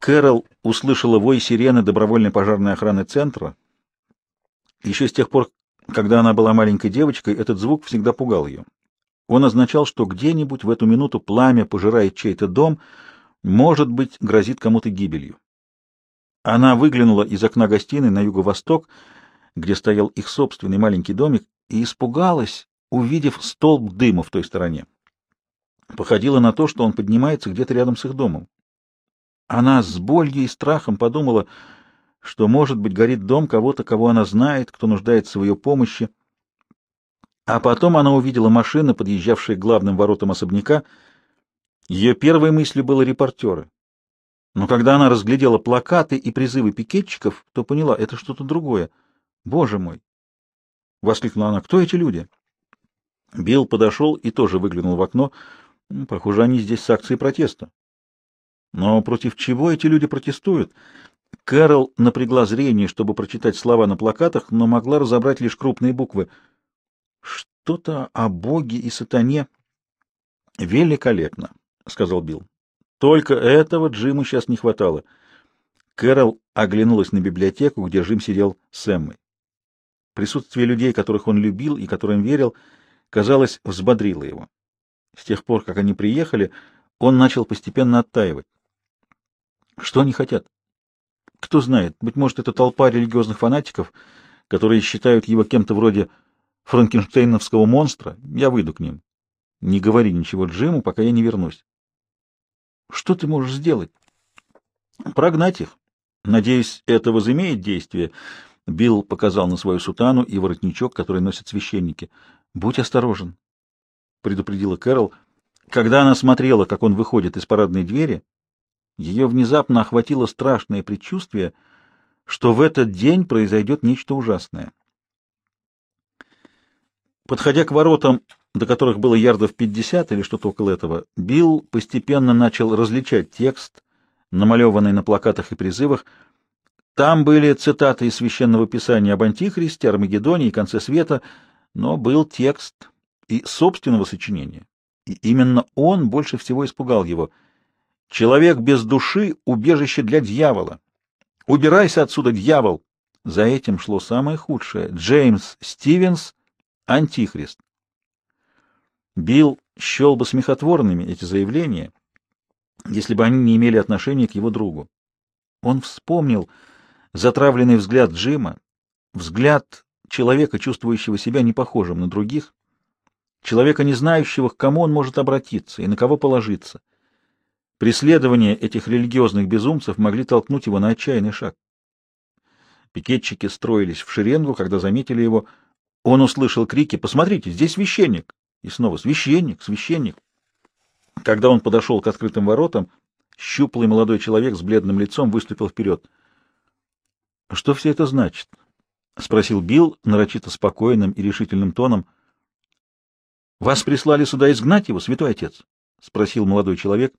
Кэрол услышала вой сирены добровольной пожарной охраны центра. Еще с тех пор, когда она была маленькой девочкой, этот звук всегда пугал ее. Он означал, что где-нибудь в эту минуту пламя пожирает чей-то дом, может быть, грозит кому-то гибелью. Она выглянула из окна гостиной на юго-восток, где стоял их собственный маленький домик, и испугалась, увидев столб дыма в той стороне. Походило на то, что он поднимается где-то рядом с их домом. Она с болью и страхом подумала, что, может быть, горит дом кого-то, кого она знает, кто нуждается в ее помощи. А потом она увидела машины, подъезжавшие к главным воротам особняка. Ее первой мыслью было репортеры. Но когда она разглядела плакаты и призывы пикетчиков, то поняла, это что-то другое. «Боже мой!» — воскликнула она. «Кто эти люди?» Билл подошел и тоже выглянул в окно. «Похоже, они здесь с акцией протеста. Но против чего эти люди протестуют? Кэрол напрягла зрение, чтобы прочитать слова на плакатах, но могла разобрать лишь крупные буквы. Что-то о боге и сатане. Великолепно, сказал Билл. Только этого Джиму сейчас не хватало. Кэрол оглянулась на библиотеку, где Джим сидел с Эммой. Присутствие людей, которых он любил и которым верил, казалось, взбодрило его. С тех пор, как они приехали, он начал постепенно оттаивать. Что они хотят? Кто знает, быть может, это толпа религиозных фанатиков, которые считают его кем-то вроде франкенштейновского монстра. Я выйду к ним. Не говори ничего Джиму, пока я не вернусь. Что ты можешь сделать? Прогнать их. Надеюсь, это возымеет действие. Билл показал на свою сутану и воротничок, который носят священники. Будь осторожен, предупредила Кэрол. Когда она смотрела, как он выходит из парадной двери, ее внезапно охватило страшное предчувствие, что в этот день произойдет нечто ужасное. Подходя к воротам, до которых было ярдов 50 или что-то около этого, Билл постепенно начал различать текст, намалеванный на плакатах и призывах. Там были цитаты из Священного Писания об Антихристе, Армагеддоне и конце света, но был текст и собственного сочинения. И именно он больше всего испугал его — Человек без души — убежище для дьявола. Убирайся отсюда, дьявол! За этим шло самое худшее. Джеймс Стивенс — антихрист. Билл счел бы смехотворными эти заявления, если бы они не имели отношения к его другу. Он вспомнил затравленный взгляд Джима, взгляд человека, чувствующего себя непохожим на других, человека, не знающего, к кому он может обратиться и на кого положиться. Преследование этих религиозных безумцев могли толкнуть его на отчаянный шаг. Пикетчики строились в шеренгу, когда заметили его. Он услышал крики «Посмотрите, здесь священник!» И снова «Священник! Священник!» Когда он подошел к открытым воротам, щуплый молодой человек с бледным лицом выступил вперед. «Что все это значит?» — спросил Билл нарочито спокойным и решительным тоном. «Вас прислали сюда изгнать его, святой отец?» — спросил молодой человек.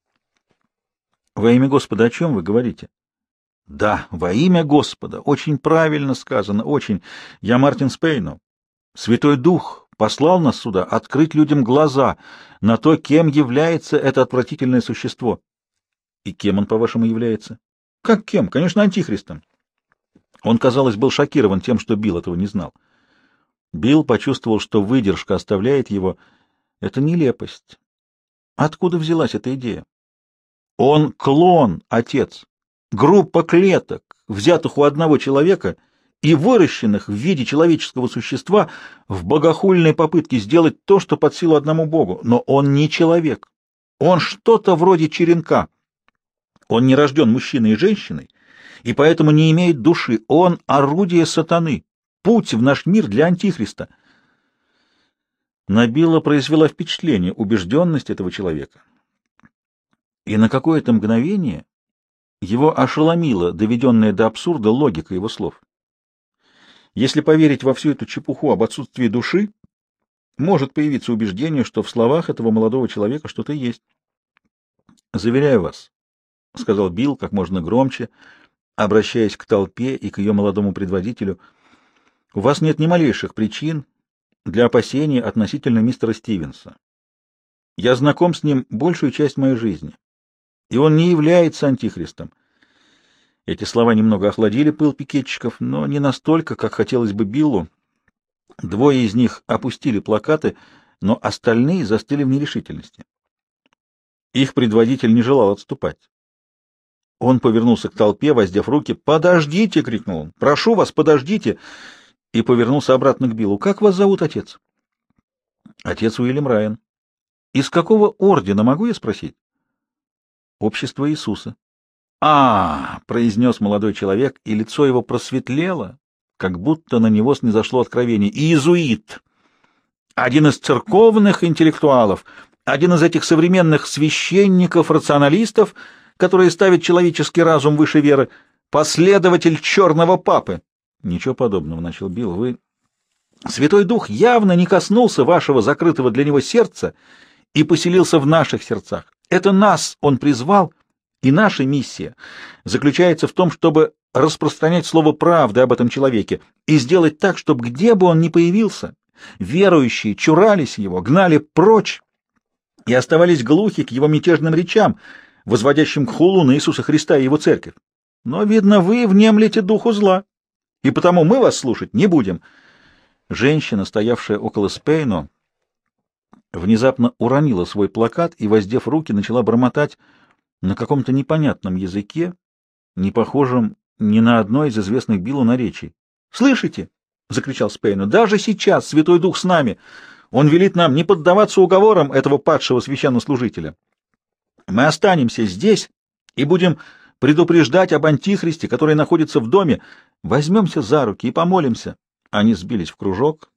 Во имя Господа о чем вы говорите? Да, во имя Господа. Очень правильно сказано, очень. Я Мартин Спейну. Святой Дух послал нас сюда открыть людям глаза на то, кем является это отвратительное существо. И кем он, по-вашему, является? Как кем? Конечно, антихристом. Он, казалось, был шокирован тем, что Билл этого не знал. Билл почувствовал, что выдержка оставляет его. Это нелепость. Откуда взялась эта идея? Он клон, отец, группа клеток, взятых у одного человека и выращенных в виде человеческого существа в богохульной попытке сделать то, что под силу одному богу. Но он не человек. Он что-то вроде черенка. Он не рожден мужчиной и женщиной, и поэтому не имеет души. Он орудие сатаны, путь в наш мир для Антихриста. Набила произвела впечатление убежденность этого человека и на какое-то мгновение его ошеломила доведенная до абсурда логика его слов. Если поверить во всю эту чепуху об отсутствии души, может появиться убеждение, что в словах этого молодого человека что-то есть. «Заверяю вас», — сказал Билл как можно громче, обращаясь к толпе и к ее молодому предводителю, — «у вас нет ни малейших причин для опасений относительно мистера Стивенса. Я знаком с ним большую часть моей жизни и он не является антихристом. Эти слова немного охладили пыл пикетчиков, но не настолько, как хотелось бы Биллу. Двое из них опустили плакаты, но остальные застыли в нерешительности. Их предводитель не желал отступать. Он повернулся к толпе, воздев руки. «Подождите!» — крикнул он. «Прошу вас, подождите!» И повернулся обратно к Биллу. «Как вас зовут, отец?» «Отец Уильям Райан». «Из какого ордена, могу я спросить?» общество Иисуса. «А, — произнес молодой человек, и лицо его просветлело, как будто на него снизошло откровение. «Иезуит! Один из церковных интеллектуалов, один из этих современных священников-рационалистов, которые ставят человеческий разум выше веры, последователь черного папы!» «Ничего подобного», — начал Билл, — «вы...» «Святой Дух явно не коснулся вашего закрытого для него сердца и поселился в наших сердцах. Это нас он призвал, и наша миссия заключается в том, чтобы распространять слово правды об этом человеке и сделать так, чтобы где бы он ни появился, верующие чурались его, гнали прочь и оставались глухи к его мятежным речам, возводящим к хулу на Иисуса Христа и его церковь. Но, видно, вы внемлете духу зла, и потому мы вас слушать не будем. Женщина, стоявшая около Спейну, внезапно уронила свой плакат и, воздев руки, начала бормотать на каком-то непонятном языке, не похожем ни на одно из известных Биллу наречий. «Слышите?» — закричал Спейну. «Даже сейчас Святой Дух с нами! Он велит нам не поддаваться уговорам этого падшего священнослужителя. Мы останемся здесь и будем предупреждать об Антихристе, который находится в доме. Возьмемся за руки и помолимся». Они сбились в кружок,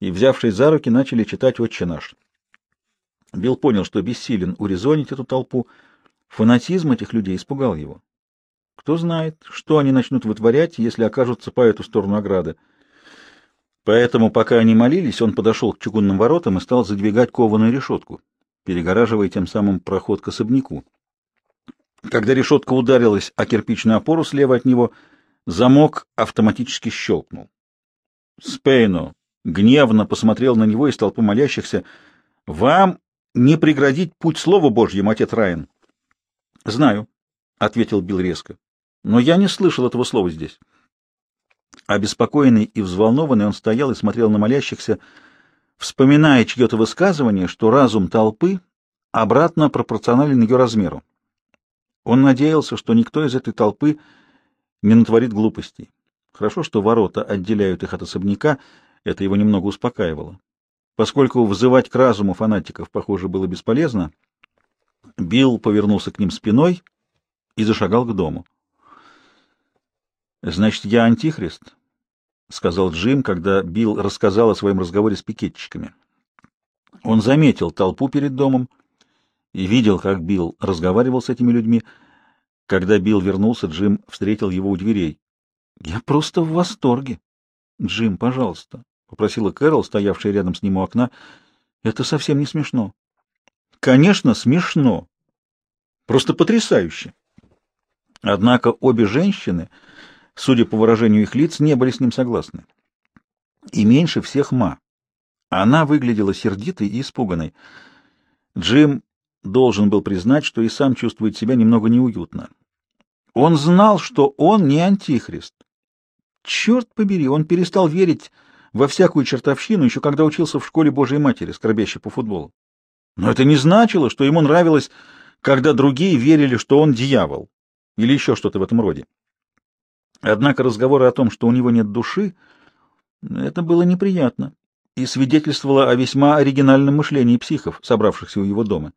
и, взявшись за руки, начали читать «Отче наш». Билл понял, что бессилен урезонить эту толпу. Фанатизм этих людей испугал его. Кто знает, что они начнут вытворять, если окажутся по эту сторону ограды. Поэтому, пока они молились, он подошел к чугунным воротам и стал задвигать кованую решетку, перегораживая тем самым проход к особняку. Когда решетка ударилась о кирпичную опору слева от него, замок автоматически щелкнул. «Спейно!» гневно посмотрел на него из толпы молящихся. «Вам не преградить путь Слова Божьему, отец Райан!» «Знаю», — ответил Билл резко, — «но я не слышал этого слова здесь». Обеспокоенный и взволнованный он стоял и смотрел на молящихся, вспоминая чье-то высказывание, что разум толпы обратно пропорционален ее размеру. Он надеялся, что никто из этой толпы не натворит глупостей. Хорошо, что ворота отделяют их от особняка, это его немного успокаивало. Поскольку взывать к разуму фанатиков, похоже, было бесполезно, Билл повернулся к ним спиной и зашагал к дому. «Значит, я антихрист?» — сказал Джим, когда Билл рассказал о своем разговоре с пикетчиками. Он заметил толпу перед домом и видел, как Билл разговаривал с этими людьми. Когда Билл вернулся, Джим встретил его у дверей. «Я просто в восторге. Джим, пожалуйста, — попросила Кэрол, стоявшая рядом с ним у окна. — Это совсем не смешно. — Конечно, смешно. Просто потрясающе. Однако обе женщины, судя по выражению их лиц, не были с ним согласны. И меньше всех Ма. Она выглядела сердитой и испуганной. Джим должен был признать, что и сам чувствует себя немного неуютно. Он знал, что он не антихрист. Черт побери, он перестал верить во всякую чертовщину, еще когда учился в школе Божьей Матери, скорбящей по футболу. Но это не значило, что ему нравилось, когда другие верили, что он дьявол, или еще что-то в этом роде. Однако разговоры о том, что у него нет души, это было неприятно и свидетельствовало о весьма оригинальном мышлении психов, собравшихся у его дома.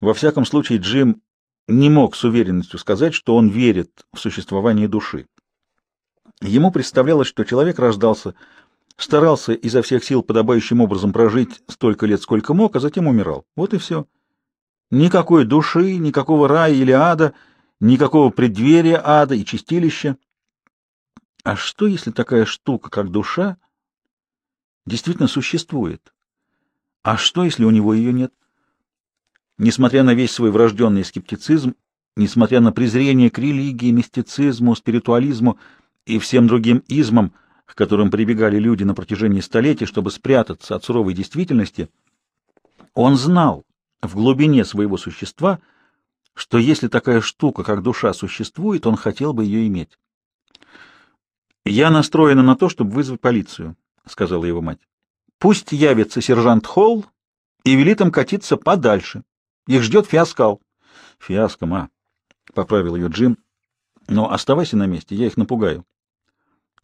Во всяком случае, Джим не мог с уверенностью сказать, что он верит в существование души. Ему представлялось, что человек рождался, старался изо всех сил подобающим образом прожить столько лет, сколько мог, а затем умирал. Вот и все. Никакой души, никакого рая или ада, никакого преддверия ада и чистилища. А что, если такая штука, как душа, действительно существует? А что, если у него ее нет? Несмотря на весь свой врожденный скептицизм, несмотря на презрение к религии, мистицизму, спиритуализму, и всем другим измам, к которым прибегали люди на протяжении столетий, чтобы спрятаться от суровой действительности, он знал в глубине своего существа, что если такая штука, как душа, существует, он хотел бы ее иметь. «Я настроена на то, чтобы вызвать полицию», — сказала его мать. «Пусть явится сержант Холл и велит им катиться подальше. Их ждет фиаскал». «Фиаско, ма», — поправил ее Джим. «Но оставайся на месте, я их напугаю».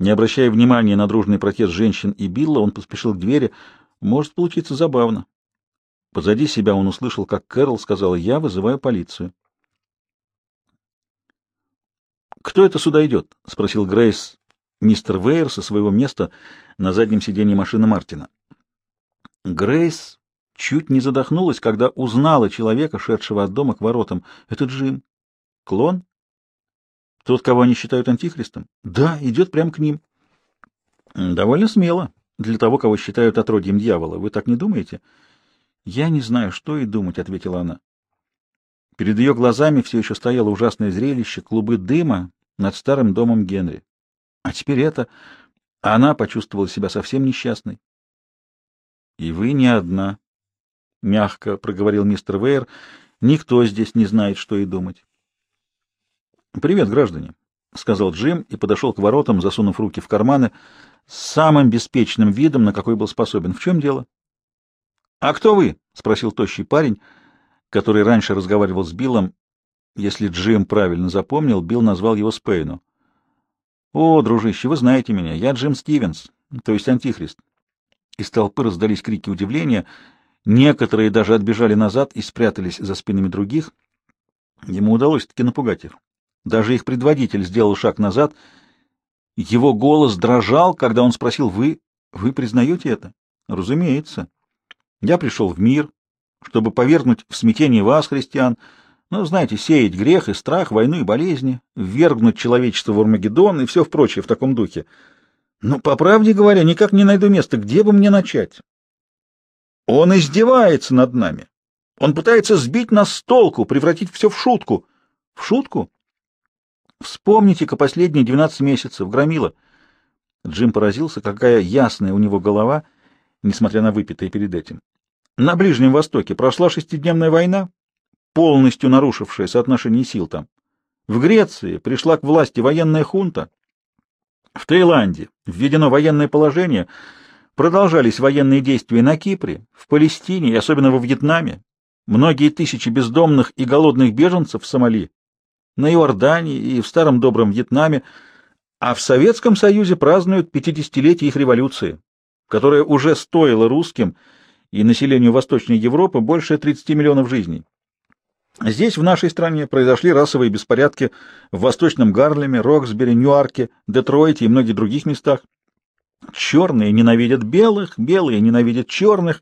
Не обращая внимания на дружный протест женщин и Билла, он поспешил к двери. Может получиться забавно. Позади себя он услышал, как Кэрол сказала «Я вызываю полицию». «Кто это сюда идет?» — спросил Грейс мистер Вейер со своего места на заднем сиденье машины Мартина. Грейс чуть не задохнулась, когда узнала человека, шедшего от дома к воротам. «Это Джим. Клон?» Тот, кого они считают антихристом? Да, идет прямо к ним. Довольно смело. Для того, кого считают отродьем дьявола. Вы так не думаете? Я не знаю, что и думать, — ответила она. Перед ее глазами все еще стояло ужасное зрелище, клубы дыма над старым домом Генри. А теперь это... Она почувствовала себя совсем несчастной. — И вы не одна, — мягко проговорил мистер Вейер. — Никто здесь не знает, что и думать. «Привет, граждане», — сказал Джим и подошел к воротам, засунув руки в карманы, с самым беспечным видом, на какой был способен. «В чем дело?» «А кто вы?» — спросил тощий парень, который раньше разговаривал с Биллом. Если Джим правильно запомнил, Билл назвал его Спейну. «О, дружище, вы знаете меня. Я Джим Стивенс, то есть Антихрист». Из толпы раздались крики удивления. Некоторые даже отбежали назад и спрятались за спинами других. Ему удалось таки напугать их. Даже их предводитель сделал шаг назад. Его голос дрожал, когда он спросил, «Вы, вы признаете это?» «Разумеется. Я пришел в мир, чтобы повергнуть в смятение вас, христиан, ну, знаете, сеять грех и страх, войну и болезни, ввергнуть человечество в Армагеддон и все в прочее в таком духе. Но, по правде говоря, никак не найду места, где бы мне начать. Он издевается над нами. Он пытается сбить нас с толку, превратить все в шутку. В шутку? Вспомните-ка последние 12 месяцев, громила. Джим поразился, какая ясная у него голова, несмотря на выпитое перед этим. На Ближнем Востоке прошла шестидневная война, полностью нарушившая соотношение сил там. В Греции пришла к власти военная хунта. В Таиланде введено военное положение, продолжались военные действия на Кипре, в Палестине и особенно во Вьетнаме. Многие тысячи бездомных и голодных беженцев в Сомали на Иордании и в старом добром Вьетнаме, а в Советском Союзе празднуют 50-летие их революции, которая уже стоила русским и населению Восточной Европы больше 30 миллионов жизней. Здесь, в нашей стране, произошли расовые беспорядки в Восточном Гарлеме, Роксбери, Ньюарке, Детройте и многих других местах. Черные ненавидят белых, белые ненавидят черных,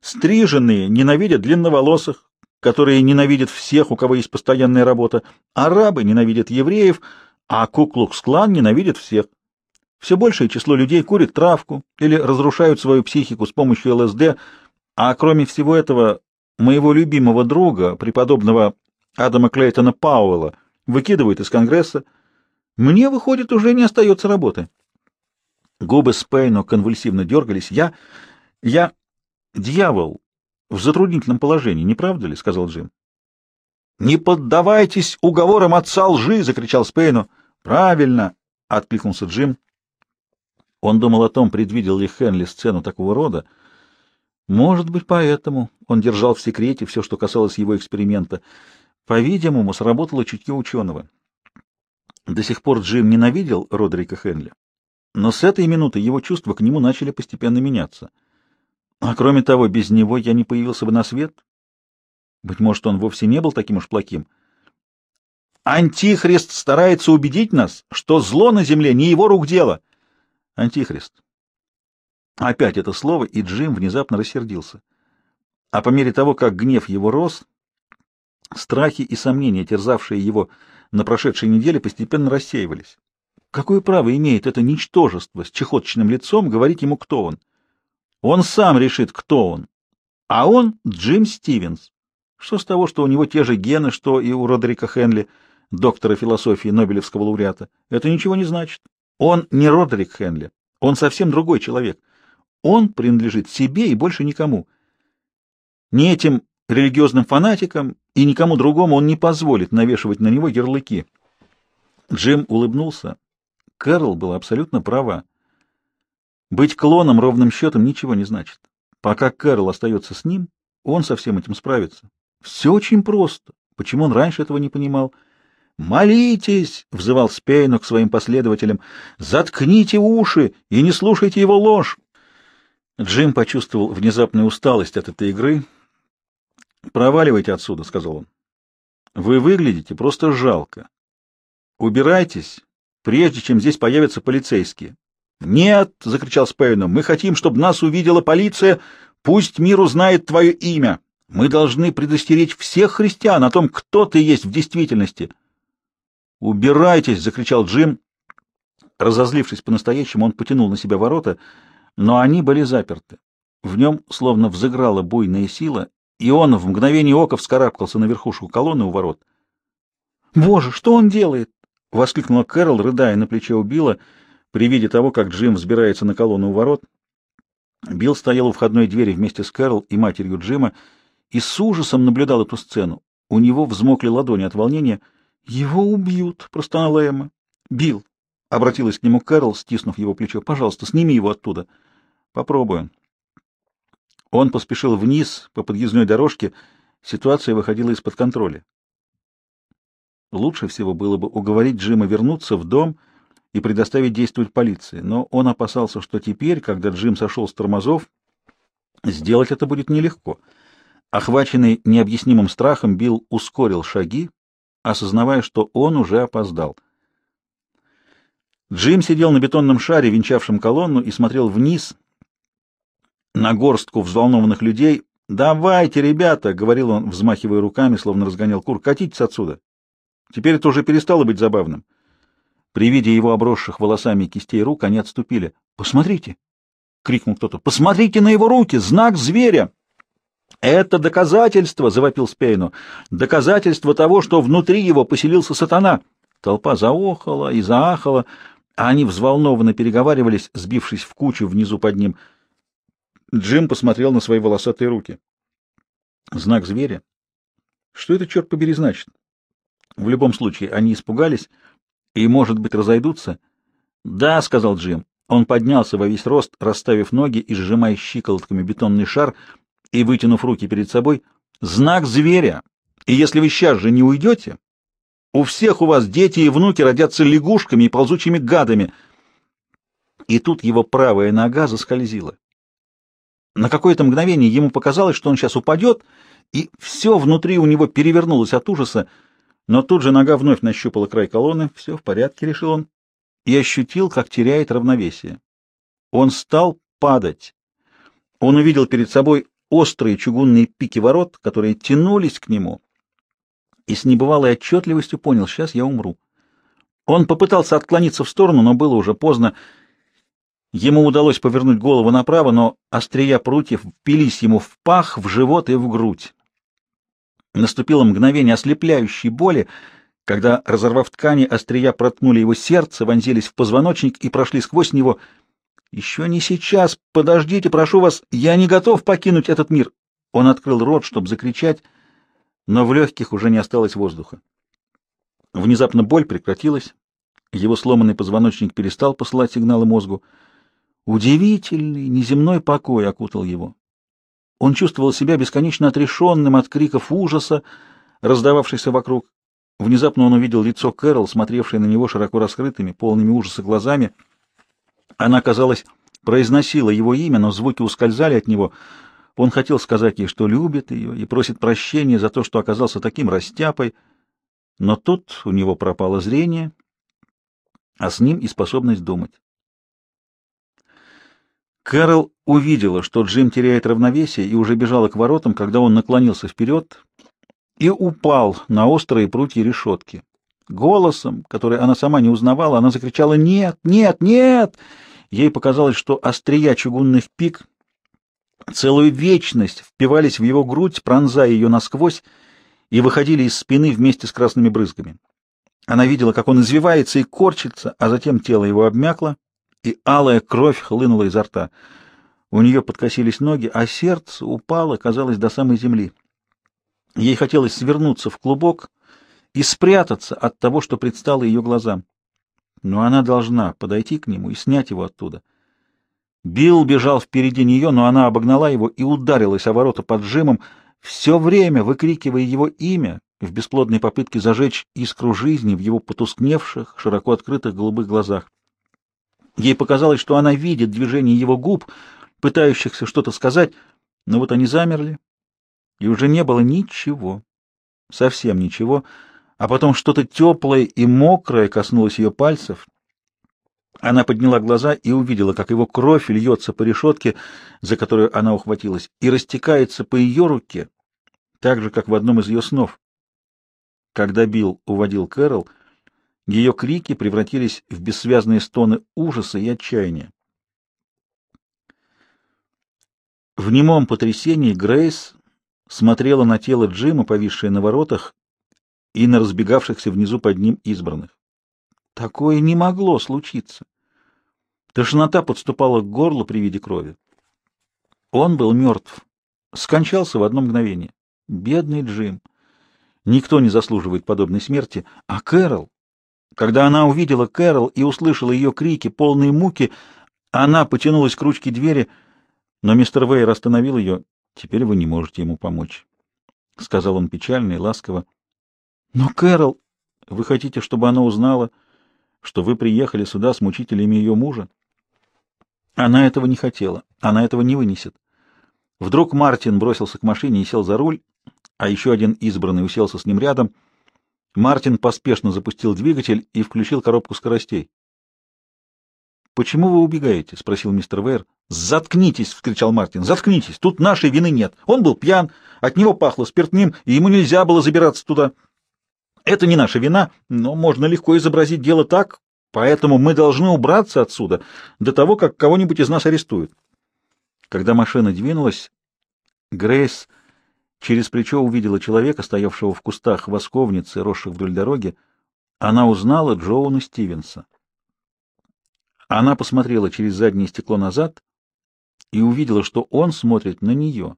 стриженные ненавидят длинноволосых, которые ненавидят всех, у кого есть постоянная работа. Арабы ненавидят евреев, а Куклукс-клан ненавидит всех. Все большее число людей курит травку или разрушают свою психику с помощью ЛСД, а кроме всего этого, моего любимого друга, преподобного Адама Клейтона Пауэлла, выкидывают из Конгресса. Мне, выходит, уже не остается работы. Губы Спейну конвульсивно дергались. Я... я... дьявол в затруднительном положении, не правда ли?» — сказал Джим. «Не поддавайтесь уговорам отца лжи!» — закричал Спейну. «Правильно!» — откликнулся Джим. Он думал о том, предвидел ли Хенли сцену такого рода. Может быть, поэтому он держал в секрете все, что касалось его эксперимента. По-видимому, сработало чутье ученого. До сих пор Джим ненавидел Родрика Хенли, но с этой минуты его чувства к нему начали постепенно меняться — а кроме того, без него я не появился бы на свет. Быть может, он вовсе не был таким уж плохим. Антихрист старается убедить нас, что зло на земле не его рук дело. Антихрист. Опять это слово, и Джим внезапно рассердился. А по мере того, как гнев его рос, страхи и сомнения, терзавшие его на прошедшей неделе, постепенно рассеивались. Какое право имеет это ничтожество с чехоточным лицом говорить ему, кто он? Он сам решит, кто он. А он Джим Стивенс. Что с того, что у него те же гены, что и у Родрика Хенли, доктора философии Нобелевского лауреата? Это ничего не значит. Он не Родрик Хенли. Он совсем другой человек. Он принадлежит себе и больше никому. Ни этим религиозным фанатикам и никому другому он не позволит навешивать на него ярлыки. Джим улыбнулся. Кэрол была абсолютно права. Быть клоном ровным счетом ничего не значит. Пока Кэрол остается с ним, он со всем этим справится. Все очень просто. Почему он раньше этого не понимал? «Молитесь!» — взывал Спейну к своим последователям. «Заткните уши и не слушайте его ложь!» Джим почувствовал внезапную усталость от этой игры. «Проваливайте отсюда», — сказал он. «Вы выглядите просто жалко. Убирайтесь, прежде чем здесь появятся полицейские». «Нет!» — закричал Спейна. «Мы хотим, чтобы нас увидела полиция. Пусть мир узнает твое имя. Мы должны предостеречь всех христиан о том, кто ты есть в действительности». «Убирайтесь!» — закричал Джим. Разозлившись по-настоящему, он потянул на себя ворота, но они были заперты. В нем словно взыграла буйная сила, и он в мгновение ока вскарабкался на верхушку колонны у ворот. «Боже, что он делает?» — воскликнула Кэрол, рыдая на плече у Билла при виде того, как Джим взбирается на колонну у ворот. Билл стоял у входной двери вместе с Кэрол и матерью Джима и с ужасом наблюдал эту сцену. У него взмокли ладони от волнения. «Его убьют!» — простонала Эмма. «Билл!» — обратилась к нему Кэрол, стиснув его плечо. «Пожалуйста, сними его оттуда». «Попробую». Он поспешил вниз по подъездной дорожке. Ситуация выходила из-под контроля. Лучше всего было бы уговорить Джима вернуться в дом — и предоставить действовать полиции, но он опасался, что теперь, когда Джим сошел с тормозов, сделать это будет нелегко. Охваченный необъяснимым страхом, Билл ускорил шаги, осознавая, что он уже опоздал. Джим сидел на бетонном шаре, венчавшем колонну, и смотрел вниз на горстку взволнованных людей. «Давайте, ребята!» — говорил он, взмахивая руками, словно разгонял кур. «Катитесь отсюда!» Теперь это уже перестало быть забавным. При виде его обросших волосами кистей рук они отступили. «Посмотрите!» — крикнул кто-то. «Посмотрите на его руки! Знак зверя!» «Это доказательство!» — завопил Спейну. «Доказательство того, что внутри его поселился сатана!» Толпа заохала и заахала, а они взволнованно переговаривались, сбившись в кучу внизу под ним. Джим посмотрел на свои волосатые руки. «Знак зверя? Что это, черт побери, значит?» В любом случае, они испугались — и, может быть, разойдутся? Да, сказал Джим. Он поднялся во весь рост, расставив ноги и сжимая щиколотками бетонный шар и вытянув руки перед собой. Знак зверя. И если вы сейчас же не уйдете, у всех у вас дети и внуки родятся лягушками и ползучими гадами. И тут его правая нога заскользила. На какое-то мгновение ему показалось, что он сейчас упадет, и все внутри у него перевернулось от ужаса. Но тут же нога вновь нащупала край колонны. Все в порядке, решил он. И ощутил, как теряет равновесие. Он стал падать. Он увидел перед собой острые чугунные пики ворот, которые тянулись к нему, и с небывалой отчетливостью понял, сейчас я умру. Он попытался отклониться в сторону, но было уже поздно. Ему удалось повернуть голову направо, но острия прутьев впились ему в пах, в живот и в грудь. Наступило мгновение ослепляющей боли, когда, разорвав ткани, острия проткнули его сердце, вонзились в позвоночник и прошли сквозь него. «Еще не сейчас! Подождите, прошу вас! Я не готов покинуть этот мир!» Он открыл рот, чтобы закричать, но в легких уже не осталось воздуха. Внезапно боль прекратилась, его сломанный позвоночник перестал посылать сигналы мозгу. Удивительный, неземной покой окутал его. Он чувствовал себя бесконечно отрешенным от криков ужаса, раздававшихся вокруг. Внезапно он увидел лицо Кэрол, смотревшее на него широко раскрытыми, полными ужаса глазами. Она, казалось, произносила его имя, но звуки ускользали от него. Он хотел сказать ей, что любит ее и просит прощения за то, что оказался таким растяпой, но тут у него пропало зрение, а с ним и способность думать. Кэрол увидела, что Джим теряет равновесие и уже бежала к воротам, когда он наклонился вперед и упал на острые прутья решетки. Голосом, который она сама не узнавала, она закричала «Нет! Нет! Нет!» Ей показалось, что острия чугунных пик целую вечность впивались в его грудь, пронзая ее насквозь, и выходили из спины вместе с красными брызгами. Она видела, как он извивается и корчится, а затем тело его обмякло, и алая кровь хлынула изо рта. У нее подкосились ноги, а сердце упало, казалось, до самой земли. Ей хотелось свернуться в клубок и спрятаться от того, что предстало ее глазам. Но она должна подойти к нему и снять его оттуда. Билл бежал впереди нее, но она обогнала его и ударилась о ворота поджимом, все время выкрикивая его имя в бесплодной попытке зажечь искру жизни в его потускневших, широко открытых голубых глазах. Ей показалось, что она видит движение его губ, пытающихся что-то сказать, но вот они замерли, и уже не было ничего, совсем ничего, а потом что-то теплое и мокрое коснулось ее пальцев. Она подняла глаза и увидела, как его кровь льется по решетке, за которую она ухватилась, и растекается по ее руке, так же, как в одном из ее снов. Когда Билл уводил Кэрол, — ее крики превратились в бессвязные стоны ужаса и отчаяния. В немом потрясении Грейс смотрела на тело Джима, повисшее на воротах, и на разбегавшихся внизу под ним избранных. Такое не могло случиться. Тошнота подступала к горлу при виде крови. Он был мертв. Скончался в одно мгновение. Бедный Джим. Никто не заслуживает подобной смерти, а Кэрол когда она увидела Кэрол и услышала ее крики, полные муки, она потянулась к ручке двери, но мистер Вейер остановил ее. «Теперь вы не можете ему помочь», — сказал он печально и ласково. «Но, Кэрол, вы хотите, чтобы она узнала, что вы приехали сюда с мучителями ее мужа?» Она этого не хотела, она этого не вынесет. Вдруг Мартин бросился к машине и сел за руль, а еще один избранный уселся с ним рядом — Мартин поспешно запустил двигатель и включил коробку скоростей. «Почему вы убегаете?» — спросил мистер Вейр. «Заткнитесь!» — вскричал Мартин. «Заткнитесь! Тут нашей вины нет. Он был пьян, от него пахло спиртным, и ему нельзя было забираться туда. Это не наша вина, но можно легко изобразить дело так, поэтому мы должны убраться отсюда до того, как кого-нибудь из нас арестуют». Когда машина двинулась, Грейс Через плечо увидела человека, стоявшего в кустах восковницы, росших вдоль дороги. Она узнала Джоуна Стивенса. Она посмотрела через заднее стекло назад и увидела, что он смотрит на нее.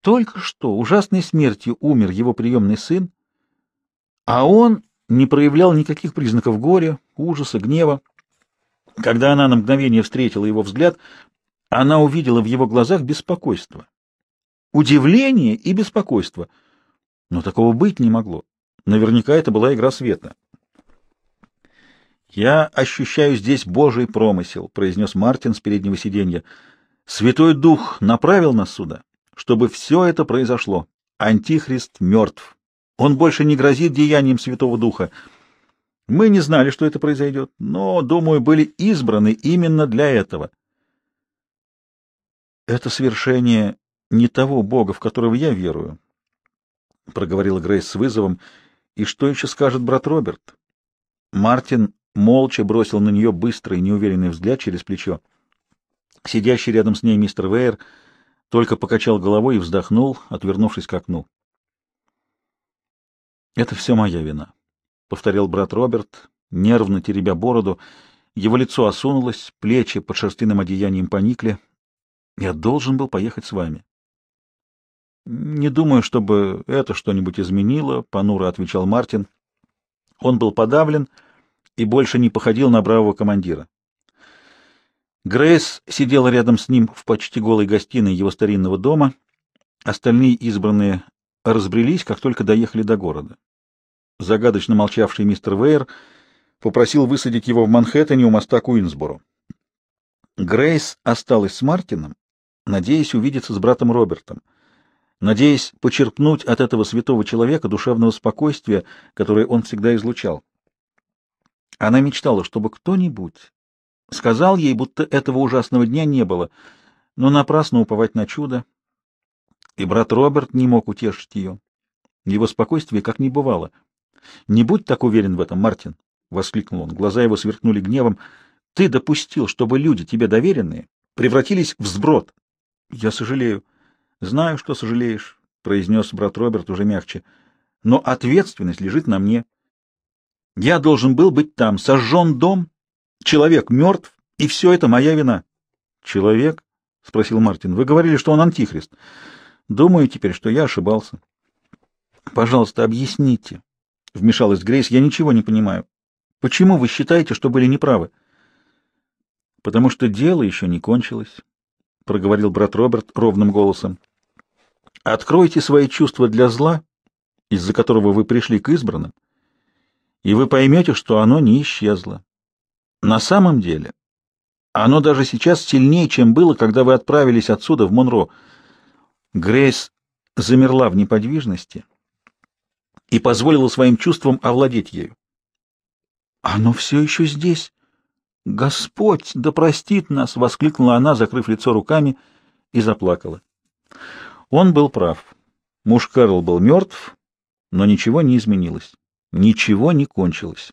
Только что ужасной смертью умер его приемный сын, а он не проявлял никаких признаков горя, ужаса, гнева. Когда она на мгновение встретила его взгляд, она увидела в его глазах беспокойство удивление и беспокойство. Но такого быть не могло. Наверняка это была игра света. «Я ощущаю здесь Божий промысел», — произнес Мартин с переднего сиденья. «Святой Дух направил нас сюда, чтобы все это произошло. Антихрист мертв. Он больше не грозит деянием Святого Духа. Мы не знали, что это произойдет, но, думаю, были избраны именно для этого». «Это свершение не того бога, в которого я верую, — проговорила Грейс с вызовом. — И что еще скажет брат Роберт? Мартин молча бросил на нее быстрый, неуверенный взгляд через плечо. Сидящий рядом с ней мистер Вейер только покачал головой и вздохнул, отвернувшись к окну. «Это все моя вина», — повторил брат Роберт, нервно теребя бороду. Его лицо осунулось, плечи под шерстяным одеянием поникли. «Я должен был поехать с вами». «Не думаю, чтобы это что-нибудь изменило», — понуро отвечал Мартин. Он был подавлен и больше не походил на бравого командира. Грейс сидела рядом с ним в почти голой гостиной его старинного дома. Остальные избранные разбрелись, как только доехали до города. Загадочно молчавший мистер Вейер попросил высадить его в Манхэттене у моста Куинсборо. Грейс осталась с Мартином, надеясь увидеться с братом Робертом надеясь почерпнуть от этого святого человека душевного спокойствия, которое он всегда излучал. Она мечтала, чтобы кто-нибудь сказал ей, будто этого ужасного дня не было, но напрасно уповать на чудо. И брат Роберт не мог утешить ее. Его спокойствие как не бывало. «Не будь так уверен в этом, Мартин!» — воскликнул он. Глаза его сверкнули гневом. «Ты допустил, чтобы люди, тебе доверенные, превратились в сброд!» «Я сожалею. Знаю, что сожалеешь, произнес брат Роберт уже мягче. Но ответственность лежит на мне. Я должен был быть там. Сожжен дом, человек мертв, и все это моя вина. Человек? — спросил Мартин. — Вы говорили, что он антихрист. Думаю теперь, что я ошибался. — Пожалуйста, объясните, — вмешалась Грейс. — Я ничего не понимаю. Почему вы считаете, что были неправы? — Потому что дело еще не кончилось, — проговорил брат Роберт ровным голосом. Откройте свои чувства для зла, из-за которого вы пришли к избранным, и вы поймете, что оно не исчезло. На самом деле, оно даже сейчас сильнее, чем было, когда вы отправились отсюда в Монро. Грейс замерла в неподвижности и позволила своим чувствам овладеть ею. «Оно все еще здесь!» «Господь, да простит нас!» — воскликнула она, закрыв лицо руками, и заплакала. Он был прав. Муж Карл был мертв, но ничего не изменилось. Ничего не кончилось.